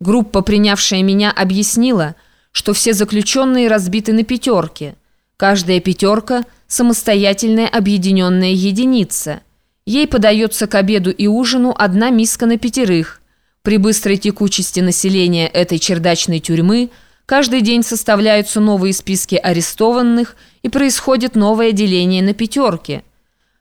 Группа, принявшая меня, объяснила, что все заключенные разбиты на пятерки. Каждая пятерка – самостоятельная объединенная единица. Ей подается к обеду и ужину одна миска на пятерых. При быстрой текучести населения этой чердачной тюрьмы каждый день составляются новые списки арестованных и происходит новое деление на пятерки.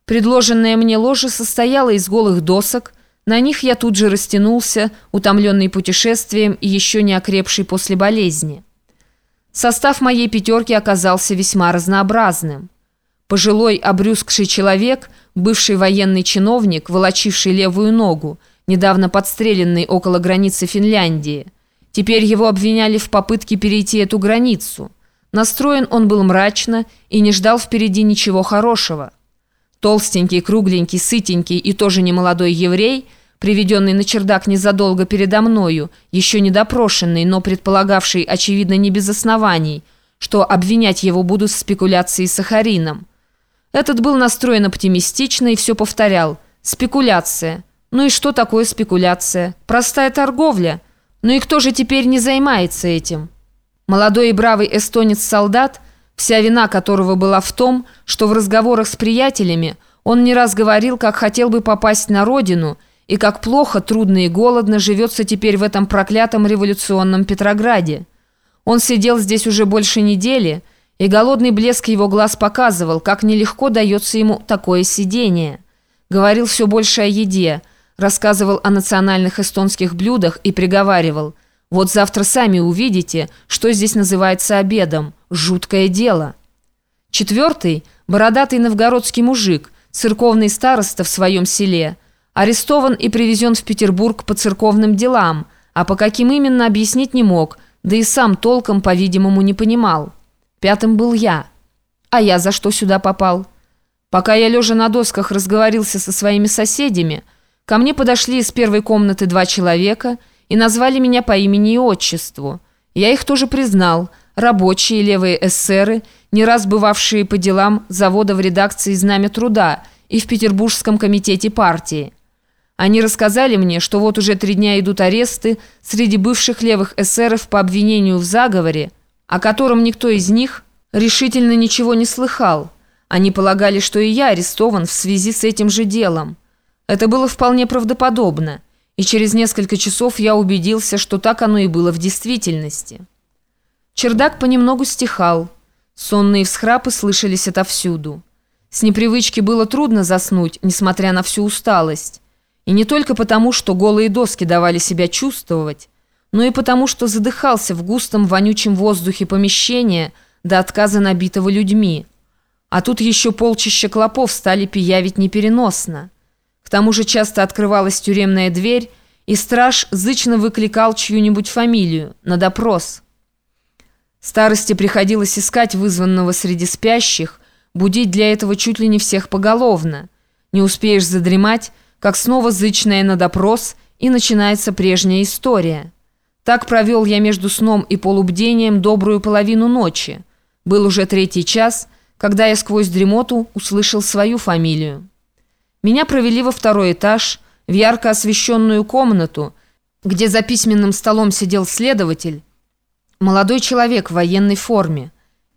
Предложенное мне ложе состояло из голых досок, на них я тут же растянулся, утомленный путешествием и еще не окрепший после болезни. Состав моей пятерки оказался весьма разнообразным. Пожилой обрюзгший человек, бывший военный чиновник, волочивший левую ногу, недавно подстреленный около границы Финляндии. Теперь его обвиняли в попытке перейти эту границу. Настроен он был мрачно и не ждал впереди ничего хорошего. Толстенький, кругленький, сытенький и тоже немолодой еврей – приведенный на чердак незадолго передо мною, еще не допрошенный, но предполагавший, очевидно, не без оснований, что обвинять его будут в спекуляции с сахарином. Этот был настроен оптимистично и все повторял. «Спекуляция. Ну и что такое спекуляция? Простая торговля. Ну и кто же теперь не займается этим?» Молодой и бравый эстонец-солдат, вся вина которого была в том, что в разговорах с приятелями он не раз говорил, как хотел бы попасть на родину – и как плохо, трудно и голодно живется теперь в этом проклятом революционном Петрограде. Он сидел здесь уже больше недели, и голодный блеск его глаз показывал, как нелегко дается ему такое сидение. Говорил все больше о еде, рассказывал о национальных эстонских блюдах и приговаривал «Вот завтра сами увидите, что здесь называется обедом. Жуткое дело». Четвертый – бородатый новгородский мужик, церковный староста в своем селе – Арестован и привезен в Петербург по церковным делам, а по каким именно объяснить не мог, да и сам толком, по-видимому, не понимал. Пятым был я. А я за что сюда попал? Пока я, лежа на досках, разговорился со своими соседями, ко мне подошли из первой комнаты два человека и назвали меня по имени и отчеству. Я их тоже признал, рабочие левые эсеры, не раз бывавшие по делам завода в редакции «Знамя труда» и в Петербургском комитете партии. Они рассказали мне, что вот уже три дня идут аресты среди бывших левых эсеров по обвинению в заговоре, о котором никто из них решительно ничего не слыхал. Они полагали, что и я арестован в связи с этим же делом. Это было вполне правдоподобно, и через несколько часов я убедился, что так оно и было в действительности. Чердак понемногу стихал, сонные всхрапы слышались отовсюду. С непривычки было трудно заснуть, несмотря на всю усталость. И не только потому, что голые доски давали себя чувствовать, но и потому, что задыхался в густом вонючем воздухе помещения до отказа набитого людьми. А тут еще полчища клопов стали пиявить непереносно. К тому же часто открывалась тюремная дверь, и страж зычно выкликал чью-нибудь фамилию на допрос. Старости приходилось искать вызванного среди спящих, будить для этого чуть ли не всех поголовно. Не успеешь задремать, как снова зычная на допрос, и начинается прежняя история. Так провел я между сном и полубдением добрую половину ночи. Был уже третий час, когда я сквозь дремоту услышал свою фамилию. Меня провели во второй этаж, в ярко освещенную комнату, где за письменным столом сидел следователь, молодой человек в военной форме.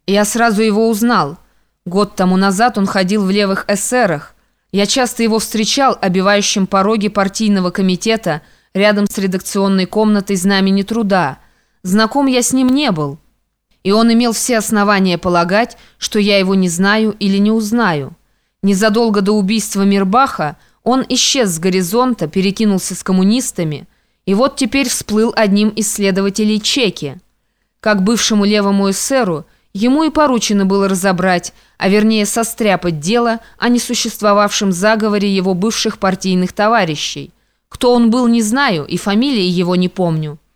Я сразу его узнал. Год тому назад он ходил в левых эсерах, я часто его встречал, обивающим пороги партийного комитета рядом с редакционной комнатой «Знамени труда». Знаком я с ним не был. И он имел все основания полагать, что я его не знаю или не узнаю. Незадолго до убийства Мирбаха он исчез с горизонта, перекинулся с коммунистами, и вот теперь всплыл одним из следователей Чеки. Как бывшему левому эсеру – Ему и поручено было разобрать, а вернее состряпать дело о несуществовавшем заговоре его бывших партийных товарищей. Кто он был, не знаю, и фамилии его не помню.